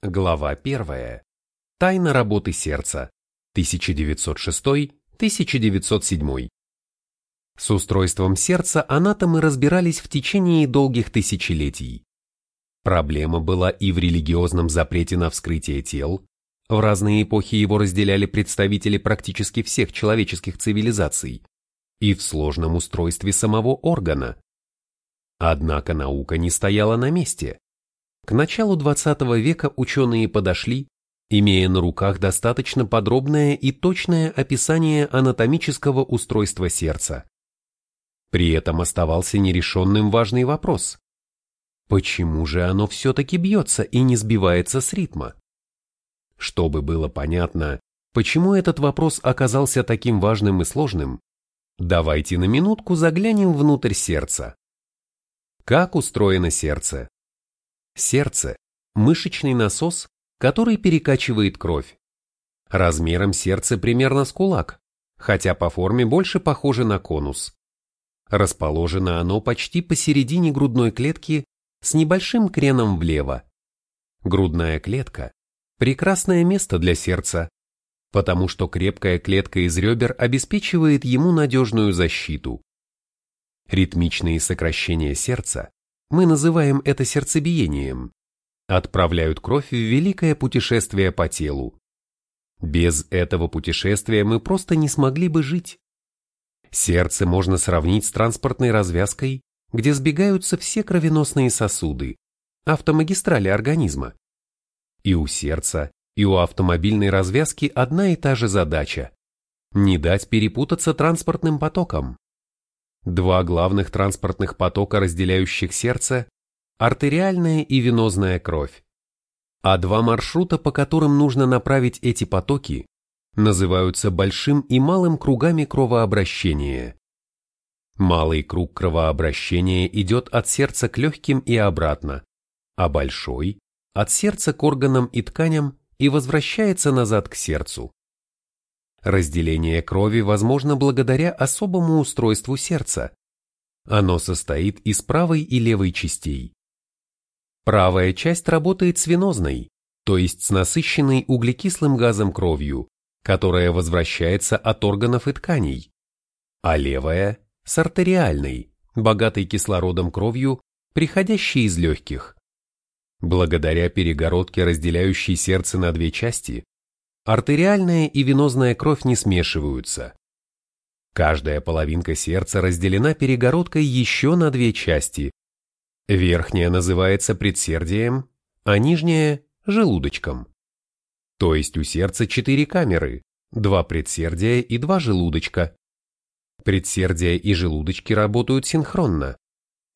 Глава 1. Тайна работы сердца. 1906-1907. С устройством сердца анатомы разбирались в течение долгих тысячелетий. Проблема была и в религиозном запрете на вскрытие тел, в разные эпохи его разделяли представители практически всех человеческих цивилизаций, и в сложном устройстве самого органа. Однако наука не стояла на месте. К началу 20 века ученые подошли, имея на руках достаточно подробное и точное описание анатомического устройства сердца. При этом оставался нерешенным важный вопрос. Почему же оно все-таки бьется и не сбивается с ритма? Чтобы было понятно, почему этот вопрос оказался таким важным и сложным, давайте на минутку заглянем внутрь сердца. Как устроено сердце? Сердце – мышечный насос, который перекачивает кровь. Размером сердце примерно с кулак, хотя по форме больше похоже на конус. Расположено оно почти посередине грудной клетки с небольшим креном влево. Грудная клетка – прекрасное место для сердца, потому что крепкая клетка из ребер обеспечивает ему надежную защиту. Ритмичные сокращения сердца мы называем это сердцебиением, отправляют кровь в великое путешествие по телу. Без этого путешествия мы просто не смогли бы жить. Сердце можно сравнить с транспортной развязкой, где сбегаются все кровеносные сосуды, автомагистрали организма. И у сердца, и у автомобильной развязки одна и та же задача – не дать перепутаться транспортным потоком. Два главных транспортных потока, разделяющих сердце – артериальная и венозная кровь. А два маршрута, по которым нужно направить эти потоки, называются большим и малым кругами кровообращения. Малый круг кровообращения идет от сердца к легким и обратно, а большой – от сердца к органам и тканям и возвращается назад к сердцу. Разделение крови возможно благодаря особому устройству сердца. Оно состоит из правой и левой частей. Правая часть работает с венозной, то есть с насыщенной углекислым газом кровью, которая возвращается от органов и тканей, а левая – с артериальной, богатой кислородом кровью, приходящей из легких. Благодаря перегородке, разделяющей сердце на две части, артериальная и венозная кровь не смешиваются. Каждая половинка сердца разделена перегородкой еще на две части. Верхняя называется предсердием, а нижняя – желудочком. То есть у сердца четыре камеры, два предсердия и два желудочка. Предсердия и желудочки работают синхронно.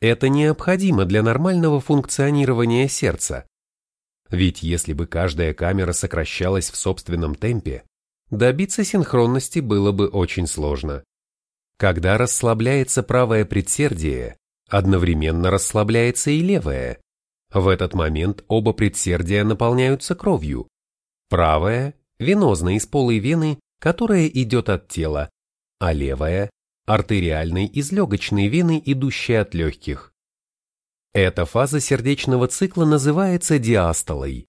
Это необходимо для нормального функционирования сердца. Ведь если бы каждая камера сокращалась в собственном темпе, добиться синхронности было бы очень сложно. Когда расслабляется правое предсердие, одновременно расслабляется и левое. В этот момент оба предсердия наполняются кровью. Правая – венозной из полой вены, которая идет от тела, а левая – артериальной из легочной вены, идущей от легких. Эта фаза сердечного цикла называется диастолой.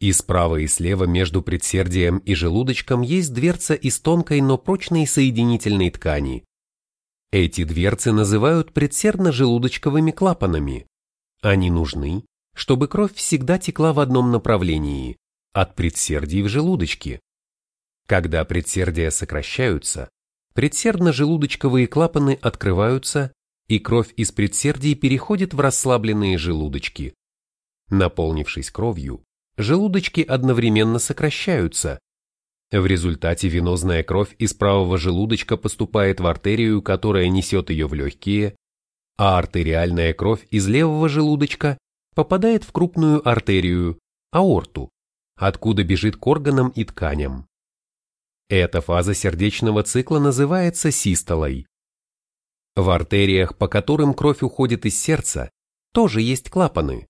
И справа и слева между предсердием и желудочком есть дверца из тонкой, но прочной соединительной ткани. Эти дверцы называют предсердно-желудочковыми клапанами. Они нужны, чтобы кровь всегда текла в одном направлении, от предсердий в желудочки. Когда предсердия сокращаются, предсердно-желудочковые клапаны открываются и кровь из предсердий переходит в расслабленные желудочки. Наполнившись кровью, желудочки одновременно сокращаются. В результате венозная кровь из правого желудочка поступает в артерию, которая несет ее в легкие, а артериальная кровь из левого желудочка попадает в крупную артерию, аорту, откуда бежит к органам и тканям. Эта фаза сердечного цикла называется систолой. В артериях, по которым кровь уходит из сердца, тоже есть клапаны.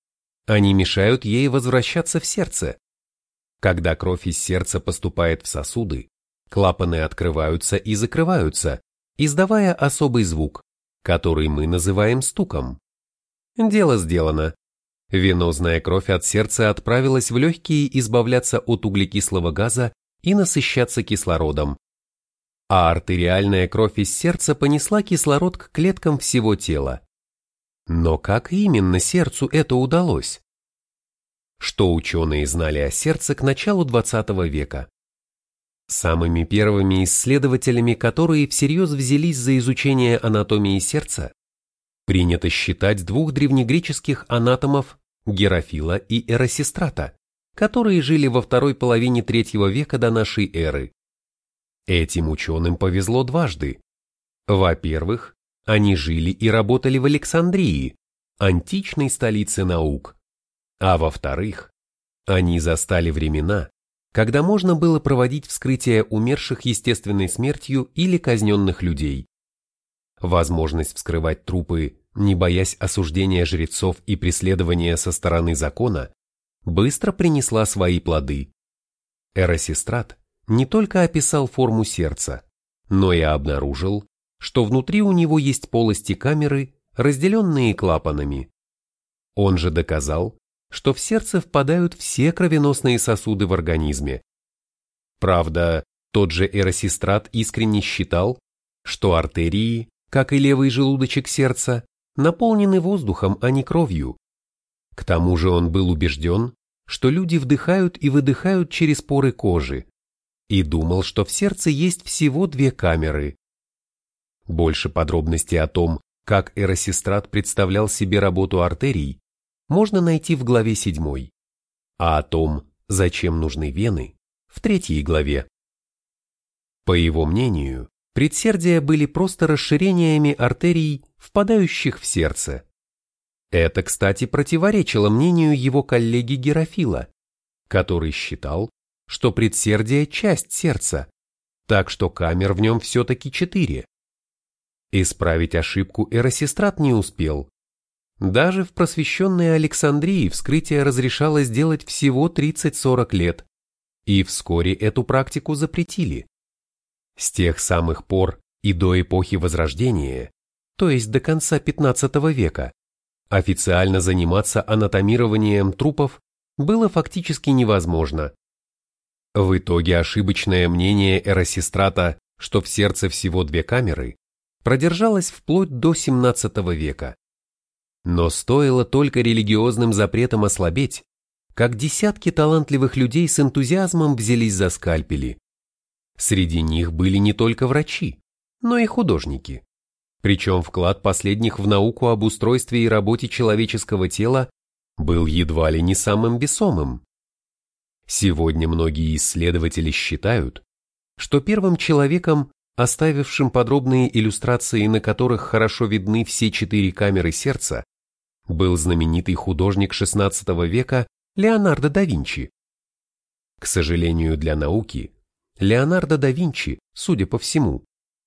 Они мешают ей возвращаться в сердце. Когда кровь из сердца поступает в сосуды, клапаны открываются и закрываются, издавая особый звук, который мы называем стуком. Дело сделано. Венозная кровь от сердца отправилась в легкие избавляться от углекислого газа и насыщаться кислородом. А артериальная кровь из сердца понесла кислород к клеткам всего тела. Но как именно сердцу это удалось? Что ученые знали о сердце к началу 20 века? Самыми первыми исследователями, которые всерьез взялись за изучение анатомии сердца, принято считать двух древнегреческих анатомов Герофила и Эросистрата, которые жили во второй половине третьего века до нашей эры. Этим ученым повезло дважды. Во-первых, они жили и работали в Александрии, античной столице наук. А во-вторых, они застали времена, когда можно было проводить вскрытие умерших естественной смертью или казненных людей. Возможность вскрывать трупы, не боясь осуждения жрецов и преследования со стороны закона, быстро принесла свои плоды. Эросистрат не только описал форму сердца, но и обнаружил, что внутри у него есть полости камеры, разделенные клапанами. Он же доказал, что в сердце впадают все кровеносные сосуды в организме. Правда, тот же Эросистрат искренне считал, что артерии, как и левый желудочек сердца, наполнены воздухом, а не кровью. К тому же он был убежден, что люди вдыхают и выдыхают через поры кожи, и думал, что в сердце есть всего две камеры. Больше подробностей о том, как Эросистрат представлял себе работу артерий, можно найти в главе 7, а о том, зачем нужны вены, в третьей главе. По его мнению, предсердия были просто расширениями артерий, впадающих в сердце. Это, кстати, противоречило мнению его коллеги Герофила, который считал, что предсердие – часть сердца, так что камер в нем все-таки четыре. Исправить ошибку Эросистрат не успел, даже в просвещенной Александрии вскрытие разрешалось делать всего 30-40 лет, и вскоре эту практику запретили. С тех самых пор и до эпохи Возрождения, то есть до конца 15 века, официально заниматься анатомированием трупов было фактически невозможно. В итоге ошибочное мнение Эросистрата, что в сердце всего две камеры, продержалось вплоть до 17 века. Но стоило только религиозным запретам ослабеть, как десятки талантливых людей с энтузиазмом взялись за скальпели. Среди них были не только врачи, но и художники. Причем вклад последних в науку об устройстве и работе человеческого тела был едва ли не самым весомым. Сегодня многие исследователи считают, что первым человеком, оставившим подробные иллюстрации, на которых хорошо видны все четыре камеры сердца, был знаменитый художник XVI века Леонардо да Винчи. К сожалению для науки, Леонардо да Винчи, судя по всему,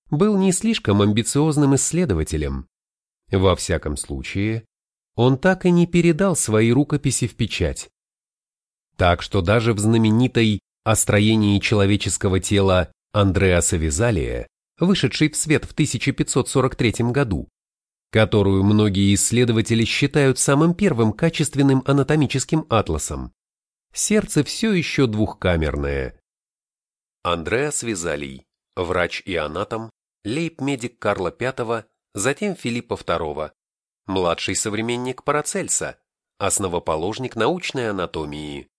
был не слишком амбициозным исследователем. Во всяком случае, он так и не передал свои рукописи в печать. Так что даже в знаменитой «О строении человеческого тела» Андреаса Визалия, вышедшей в свет в 1543 году, которую многие исследователи считают самым первым качественным анатомическим атласом. Сердце все еще двухкамерное. Андреас Визалий, врач и анатом, лейб-медик Карла V, затем Филиппа II, младший современник Парацельса, основоположник научной анатомии.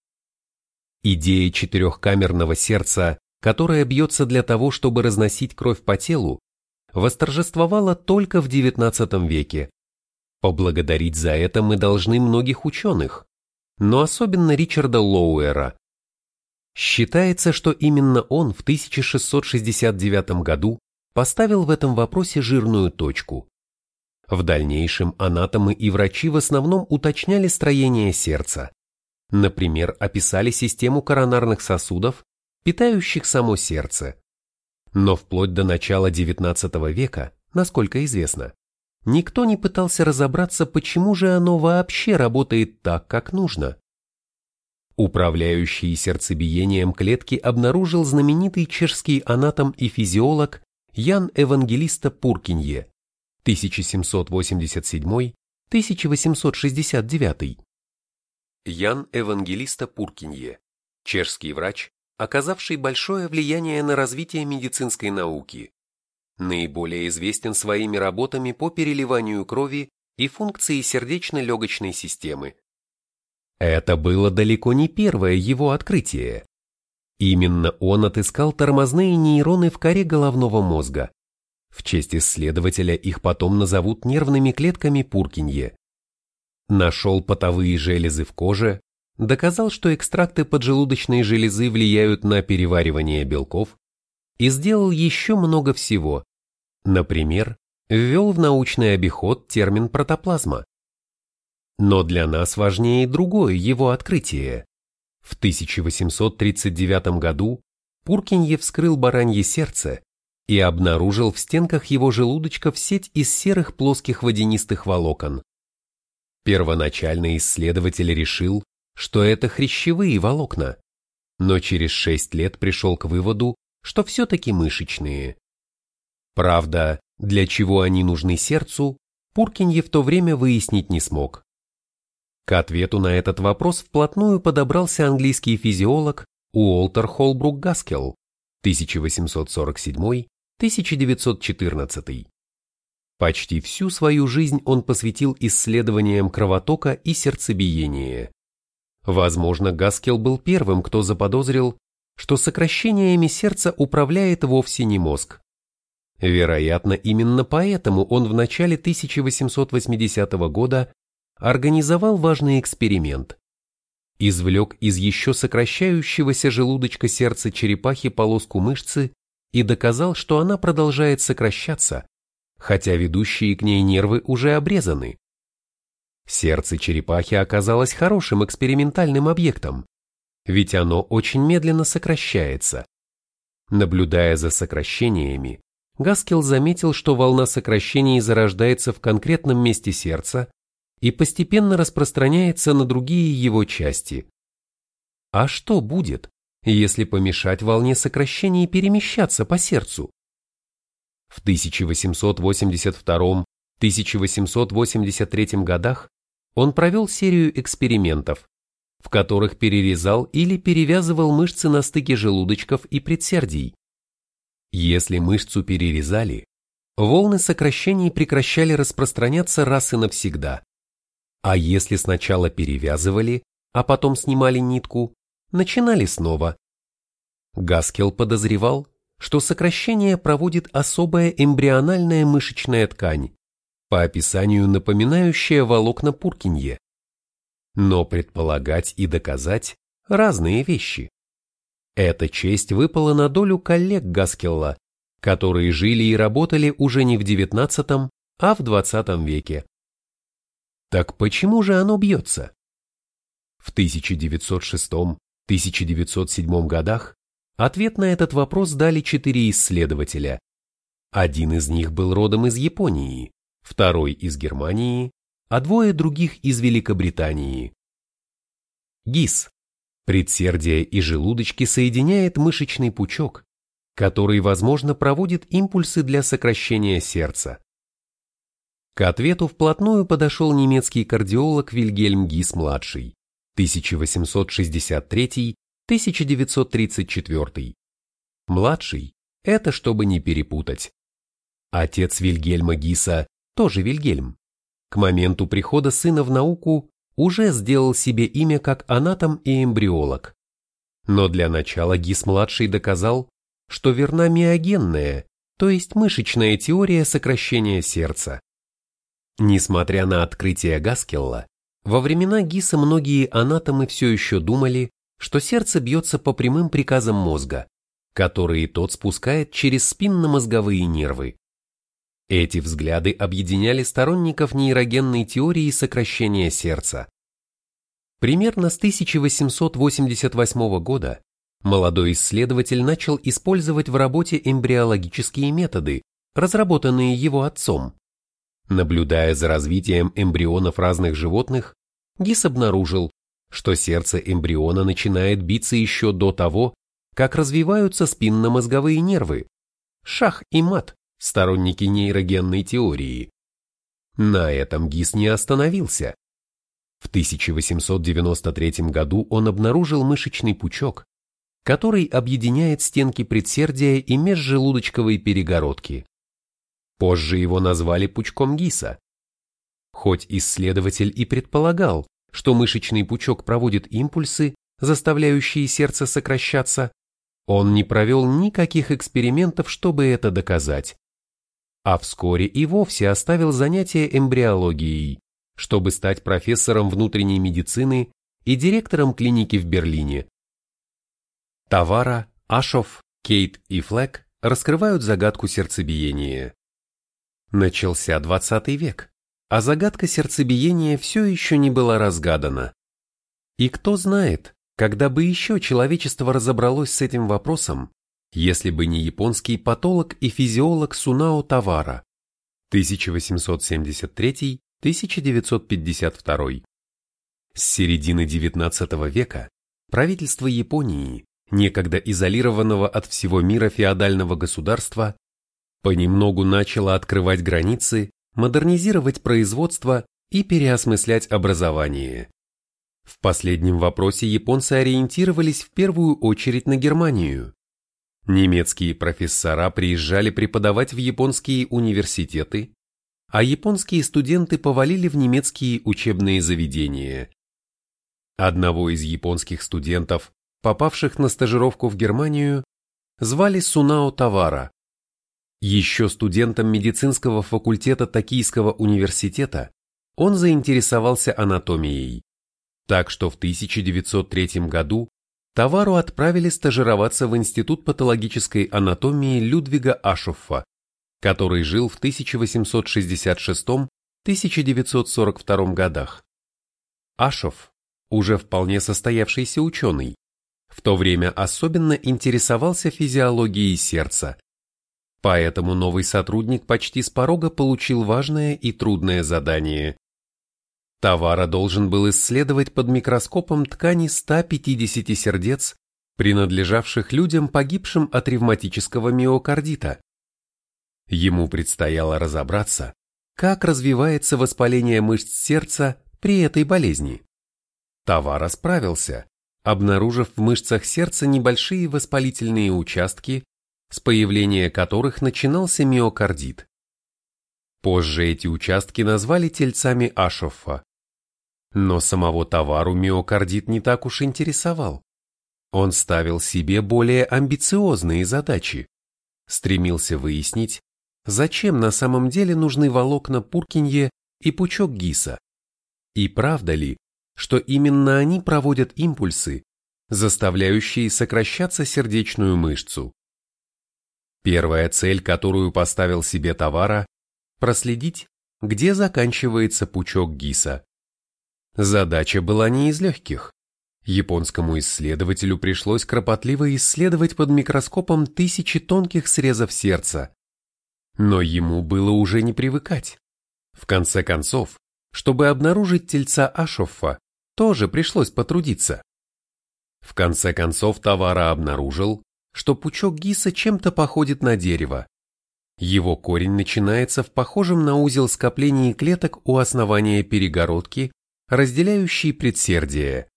Идея четырехкамерного сердца, которое бьется для того, чтобы разносить кровь по телу, восторжествовала только в XIX веке. Поблагодарить за это мы должны многих ученых, но особенно Ричарда Лоуэра. Считается, что именно он в 1669 году поставил в этом вопросе жирную точку. В дальнейшем анатомы и врачи в основном уточняли строение сердца. Например, описали систему коронарных сосудов, питающих само сердце. Но вплоть до начала XIX века, насколько известно, никто не пытался разобраться, почему же оно вообще работает так, как нужно. Управляющий сердцебиением клетки обнаружил знаменитый чешский анатом и физиолог Ян Евангелиста Пуркинье 1787-1869. Ян Евангелиста Пуркинье, чешский врач, оказавший большое влияние на развитие медицинской науки. Наиболее известен своими работами по переливанию крови и функции сердечно-легочной системы. Это было далеко не первое его открытие. Именно он отыскал тормозные нейроны в коре головного мозга. В честь исследователя их потом назовут нервными клетками Пуркинье. Нашел потовые железы в коже, доказал, что экстракты поджелудочной железы влияют на переваривание белков и сделал еще много всего. Например, ввел в научный обиход термин протоплазма. Но для нас важнее другое его открытие. В 1839 году Пуркинье вскрыл баранье сердце и обнаружил в стенках его желудочков сеть из серых плоских водянистых волокон. Первоначально исследователь решил, что это хрящевые волокна, но через шесть лет пришел к выводу, что все-таки мышечные. Правда, для чего они нужны сердцу, Пуркинье в то время выяснить не смог. К ответу на этот вопрос вплотную подобрался английский физиолог Уолтер Холбрук Гаскел 1847-1914. Почти всю свою жизнь он посвятил исследованиям кровотока и сердцебиения. Возможно, Гаскел был первым, кто заподозрил, что сокращениями сердца управляет вовсе не мозг. Вероятно, именно поэтому он в начале 1880 года организовал важный эксперимент. Извлек из еще сокращающегося желудочка сердца черепахи полоску мышцы и доказал, что она продолжает сокращаться, хотя ведущие к ней нервы уже обрезаны. Сердце черепахи оказалось хорошим экспериментальным объектом, ведь оно очень медленно сокращается. Наблюдая за сокращениями, Гаскел заметил, что волна сокращений зарождается в конкретном месте сердца и постепенно распространяется на другие его части. А что будет, если помешать волне сокращений перемещаться по сердцу? В 1882-1883 годах он провел серию экспериментов, в которых перерезал или перевязывал мышцы на стыке желудочков и предсердий. Если мышцу перерезали, волны сокращений прекращали распространяться раз и навсегда. А если сначала перевязывали, а потом снимали нитку, начинали снова. Гаскел подозревал, что сокращение проводит особая эмбриональная мышечная ткань, по описанию напоминающая волокна Пуркинье. Но предполагать и доказать – разные вещи. Эта честь выпала на долю коллег Гаскелла, которые жили и работали уже не в XIX, а в XX веке. Так почему же оно бьется? В 1906-1907 годах ответ на этот вопрос дали четыре исследователя. Один из них был родом из Японии, второй из Германии, а двое других из Великобритании. ГИС. Предсердие и желудочки соединяет мышечный пучок, который, возможно, проводит импульсы для сокращения сердца. К ответу вплотную подошел немецкий кардиолог Вильгельм Гис-младший, 1863-1934. Младший – это чтобы не перепутать. Отец Вильгельма Гиса тоже Вильгельм. К моменту прихода сына в науку уже сделал себе имя как анатом и эмбриолог. Но для начала Гис-младший доказал, что верна миогенная, то есть мышечная теория сокращения сердца. Несмотря на открытие Гаскелла, во времена Гиса многие анатомы все еще думали, что сердце бьется по прямым приказам мозга, которые тот спускает через спинномозговые нервы. Эти взгляды объединяли сторонников нейрогенной теории сокращения сердца. Примерно с 1888 года молодой исследователь начал использовать в работе эмбриологические методы, разработанные его отцом, Наблюдая за развитием эмбрионов разных животных, Гис обнаружил, что сердце эмбриона начинает биться еще до того, как развиваются спинномозговые нервы. Шах и мат, сторонники нейрогенной теории. На этом Гис не остановился. В 1893 году он обнаружил мышечный пучок, который объединяет стенки предсердия и межжелудочковой перегородки. Позже его назвали пучком Гиса. Хоть исследователь и предполагал, что мышечный пучок проводит импульсы, заставляющие сердце сокращаться, он не провел никаких экспериментов, чтобы это доказать. А вскоре и вовсе оставил занятия эмбриологией, чтобы стать профессором внутренней медицины и директором клиники в Берлине. Тавара, Ашов, Кейт и Флэк раскрывают загадку сердцебиения. Начался 20 век, а загадка сердцебиения все еще не была разгадана. И кто знает, когда бы еще человечество разобралось с этим вопросом, если бы не японский патолог и физиолог Сунао Тавара 1873-1952. С середины XIX века правительство Японии, некогда изолированного от всего мира феодального государства, понемногу начало открывать границы, модернизировать производство и переосмыслять образование. В последнем вопросе японцы ориентировались в первую очередь на Германию. Немецкие профессора приезжали преподавать в японские университеты, а японские студенты повалили в немецкие учебные заведения. Одного из японских студентов, попавших на стажировку в Германию, звали Сунао Тавара. Еще студентом медицинского факультета Токийского университета он заинтересовался анатомией. Так что в 1903 году Тавару отправили стажироваться в Институт патологической анатомии Людвига Ашоффа, который жил в 1866-1942 годах. Ашофф, уже вполне состоявшийся ученый, в то время особенно интересовался физиологией сердца. Поэтому новый сотрудник почти с порога получил важное и трудное задание Тавара должен был исследовать под микроскопом ткани 150 сердец, принадлежавших людям, погибшим от ревматического миокардита. Ему предстояло разобраться, как развивается воспаление мышц сердца при этой болезни. Тавара справился, обнаружив в мышцах сердца небольшие воспалительные участки, с появления которых начинался миокардит. Позже эти участки назвали тельцами Ашоффа. Но самого товару миокардит не так уж интересовал. Он ставил себе более амбициозные задачи. Стремился выяснить, зачем на самом деле нужны волокна Пуркинье и пучок Гиса. И правда ли, что именно они проводят импульсы, заставляющие сокращаться сердечную мышцу. Первая цель, которую поставил себе Товара – проследить, где заканчивается пучок Гиса. Задача была не из легких. Японскому исследователю пришлось кропотливо исследовать под микроскопом тысячи тонких срезов сердца. Но ему было уже не привыкать. В конце концов, чтобы обнаружить тельца Ашоффа, тоже пришлось потрудиться. В конце концов Тавара обнаружил, что пучок гиса чем-то походит на дерево. Его корень начинается в похожем на узел скоплении клеток у основания перегородки разделяющий предсердие.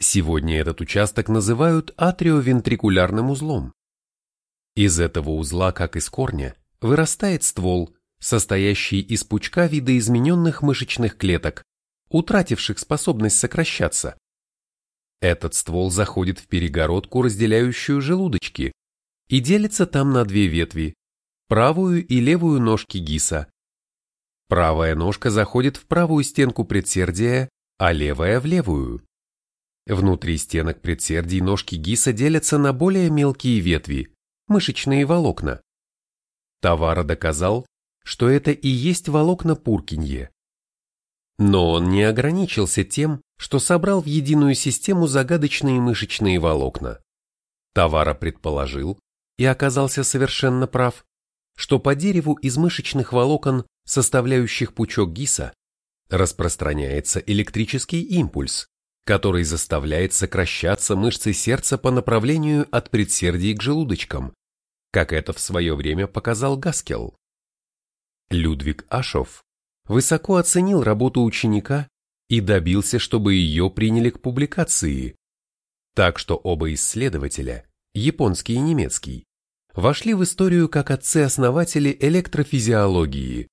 Сегодня этот участок называют атриовентрикулярным узлом. Из этого узла, как из корня, вырастает ствол, состоящий из пучка видоизмененных мышечных клеток, утративших способность сокращаться. Этот ствол заходит в перегородку, разделяющую желудочки, и делится там на две ветви, правую и левую ножки гиса, Правая ножка заходит в правую стенку предсердия, а левая в левую. Внутри стенок предсердий ножки гиса делятся на более мелкие ветви, мышечные волокна. Тавара доказал, что это и есть волокна Пуркинье. Но он не ограничился тем, что собрал в единую систему загадочные мышечные волокна. Тавара предположил, и оказался совершенно прав, что по дереву из мышечных волокон составляющих пучок ГИСа, распространяется электрический импульс, который заставляет сокращаться мышцы сердца по направлению от предсердий к желудочкам, как это в свое время показал Гаскел. Людвиг Ашов высоко оценил работу ученика и добился, чтобы ее приняли к публикации. Так что оба исследователя, японский и немецкий, вошли в историю как отцы-основатели электрофизиологии.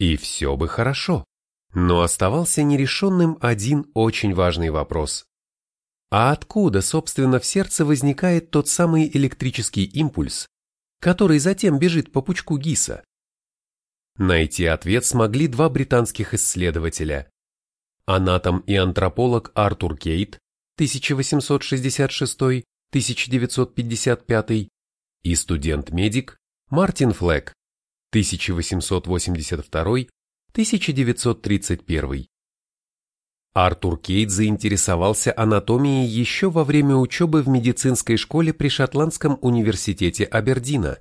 И все бы хорошо, но оставался нерешенным один очень важный вопрос. А откуда, собственно, в сердце возникает тот самый электрический импульс, который затем бежит по пучку Гиса? Найти ответ смогли два британских исследователя. Анатом и антрополог Артур Кейт 1866-1955 и студент-медик Мартин Флэк 1882-1931. Артур Кейт заинтересовался анатомией еще во время учебы в медицинской школе при Шотландском университете Абердина.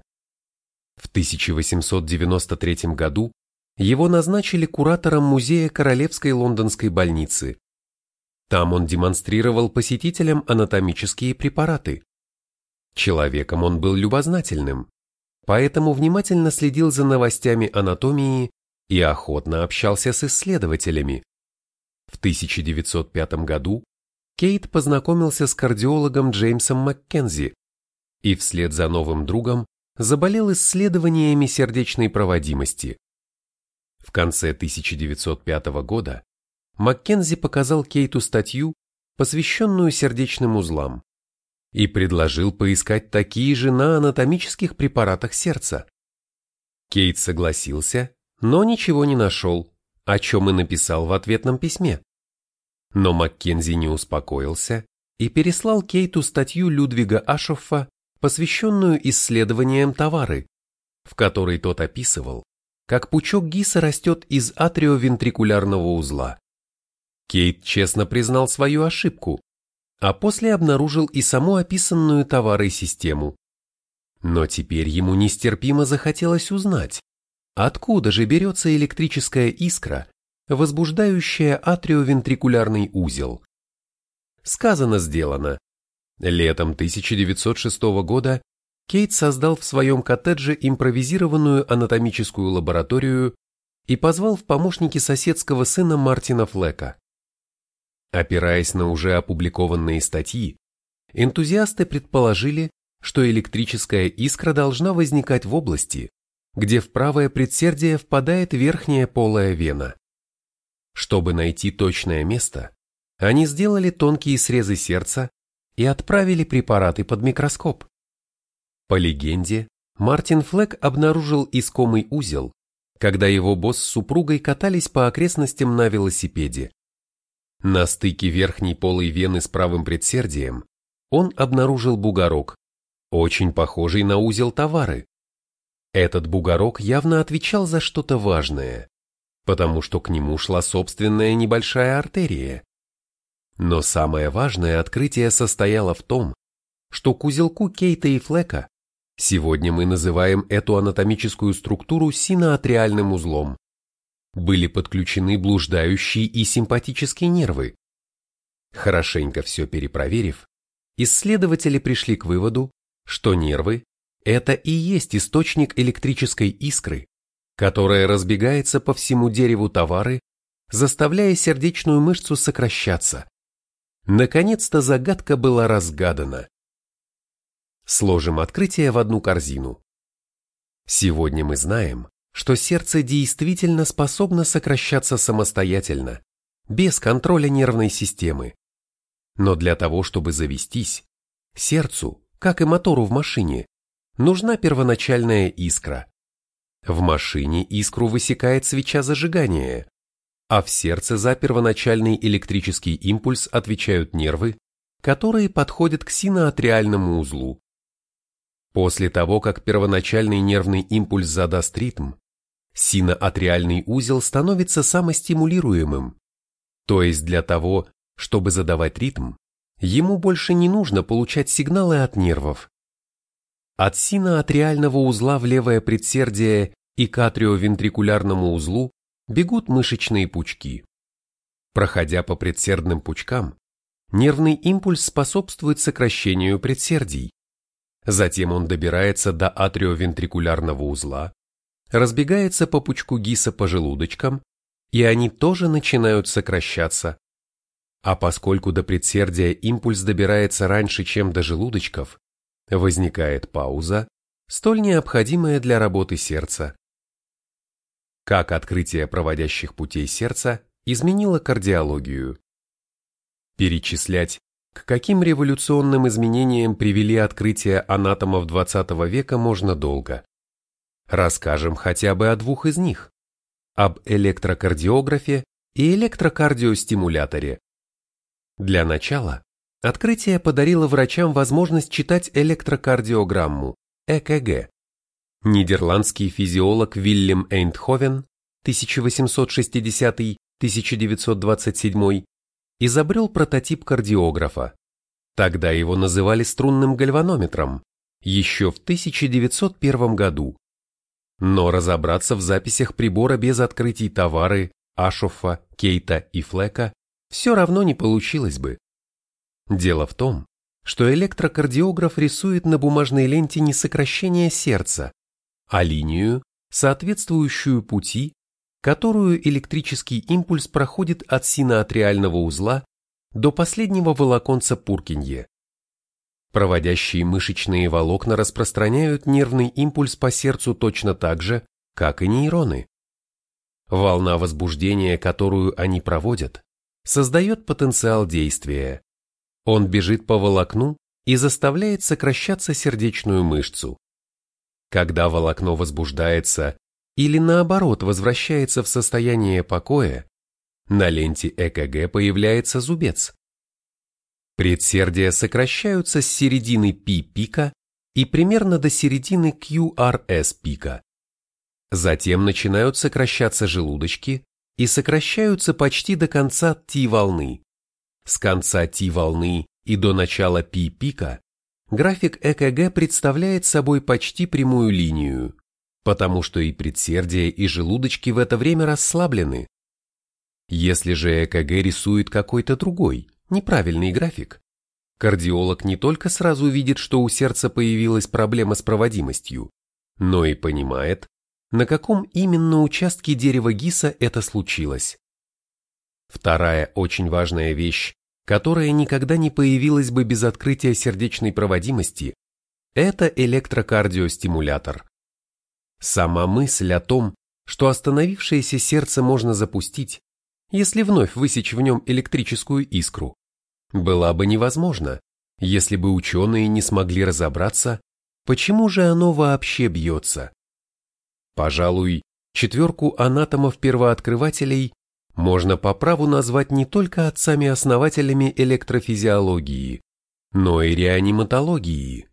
В 1893 году его назначили куратором музея Королевской лондонской больницы. Там он демонстрировал посетителям анатомические препараты. Человеком он был любознательным, поэтому внимательно следил за новостями анатомии и охотно общался с исследователями. В 1905 году Кейт познакомился с кардиологом Джеймсом Маккензи и вслед за новым другом заболел исследованиями сердечной проводимости. В конце 1905 года Маккензи показал Кейту статью, посвященную сердечным узлам, и предложил поискать такие же на анатомических препаратах сердца. Кейт согласился, но ничего не нашел, о чем и написал в ответном письме. Но Маккензи не успокоился и переслал Кейту статью Людвига Ашоффа, посвященную исследованиям товары, в которой тот описывал, как пучок Гиса растет из атриовентрикулярного узла. Кейт честно признал свою ошибку, а после обнаружил и саму описанную товарой систему. Но теперь ему нестерпимо захотелось узнать, откуда же берется электрическая искра, возбуждающая атриовентрикулярный узел. Сказано, сделано. Летом 1906 года Кейт создал в своем коттедже импровизированную анатомическую лабораторию и позвал в помощники соседского сына Мартина Флека. Опираясь на уже опубликованные статьи, энтузиасты предположили, что электрическая искра должна возникать в области, где в правое предсердие впадает верхняя полая вена. Чтобы найти точное место, они сделали тонкие срезы сердца и отправили препараты под микроскоп. По легенде, Мартин Флэк обнаружил искомый узел, когда его босс с супругой катались по окрестностям на велосипеде. На стыке верхней полой вены с правым предсердием он обнаружил бугорок, очень похожий на узел товары. Этот бугорок явно отвечал за что-то важное, потому что к нему шла собственная небольшая артерия. Но самое важное открытие состояло в том, что к узелку Кейта и Флека сегодня мы называем эту анатомическую структуру синоатриальным узлом были подключены блуждающие и симпатические нервы. Хорошенько все перепроверив, исследователи пришли к выводу, что нервы – это и есть источник электрической искры, которая разбегается по всему дереву товары, заставляя сердечную мышцу сокращаться. Наконец-то загадка была разгадана. Сложим открытие в одну корзину. Сегодня мы знаем, что сердце действительно способно сокращаться самостоятельно, без контроля нервной системы. Но для того, чтобы завестись, сердцу, как и мотору в машине, нужна первоначальная искра. В машине искру высекает свеча зажигания, а в сердце за первоначальный электрический импульс отвечают нервы, которые подходят к синоатриальному узлу. После того, как первоначальный нервный импульс задаст ритм, Синоатриальный узел становится самостимулируемым. То есть для того, чтобы задавать ритм, ему больше не нужно получать сигналы от нервов. От синоатриального узла в левое предсердие и к атриовентрикулярному узлу бегут мышечные пучки. Проходя по предсердным пучкам, нервный импульс способствует сокращению предсердий. Затем он добирается до атриовентрикулярного узла, разбегается по пучку гиса по желудочкам и они тоже начинают сокращаться. А поскольку до предсердия импульс добирается раньше, чем до желудочков, возникает пауза, столь необходимая для работы сердца. Как открытие проводящих путей сердца изменило кардиологию? Перечислять, к каким революционным изменениям привели открытия анатомов XX века можно долго. Расскажем хотя бы о двух из них об электрокардиографе и электрокардиостимуляторе. Для начала открытие подарило врачам возможность читать электрокардиограмму, ЭКГ. Нидерландский физиолог Вильям Эйндховен 1860-1927 изобрел прототип кардиографа. Тогда его называли струнным гальванометром, еще в 1901 году. Но разобраться в записях прибора без открытий товары, Ашоффа, Кейта и Флека все равно не получилось бы. Дело в том, что электрокардиограф рисует на бумажной ленте не сокращение сердца, а линию, соответствующую пути, которую электрический импульс проходит от синоатриального узла до последнего волоконца Пуркинье. Проводящие мышечные волокна распространяют нервный импульс по сердцу точно так же, как и нейроны. Волна возбуждения, которую они проводят, создает потенциал действия. Он бежит по волокну и заставляет сокращаться сердечную мышцу. Когда волокно возбуждается или наоборот возвращается в состояние покоя, на ленте ЭКГ появляется зубец. Предсердия сокращаются с середины P пика и примерно до середины QRS пика. Затем начинают сокращаться желудочки и сокращаются почти до конца T-волны. С конца T-волны и до начала P пика график ЭКГ представляет собой почти прямую линию, потому что и предсердия, и желудочки в это время расслаблены. Если же ЭКГ рисует какой-то другой, неправильный график. Кардиолог не только сразу видит, что у сердца появилась проблема с проводимостью, но и понимает, на каком именно участке дерева ГИСа это случилось. Вторая очень важная вещь, которая никогда не появилась бы без открытия сердечной проводимости, это электрокардиостимулятор. Сама мысль о том, что остановившееся сердце можно запустить, если вновь высечь в нем электрическую искру, была бы невозможна, если бы ученые не смогли разобраться, почему же оно вообще бьется. Пожалуй, четверку анатомов-первооткрывателей можно по праву назвать не только отцами-основателями электрофизиологии, но и реаниматологии.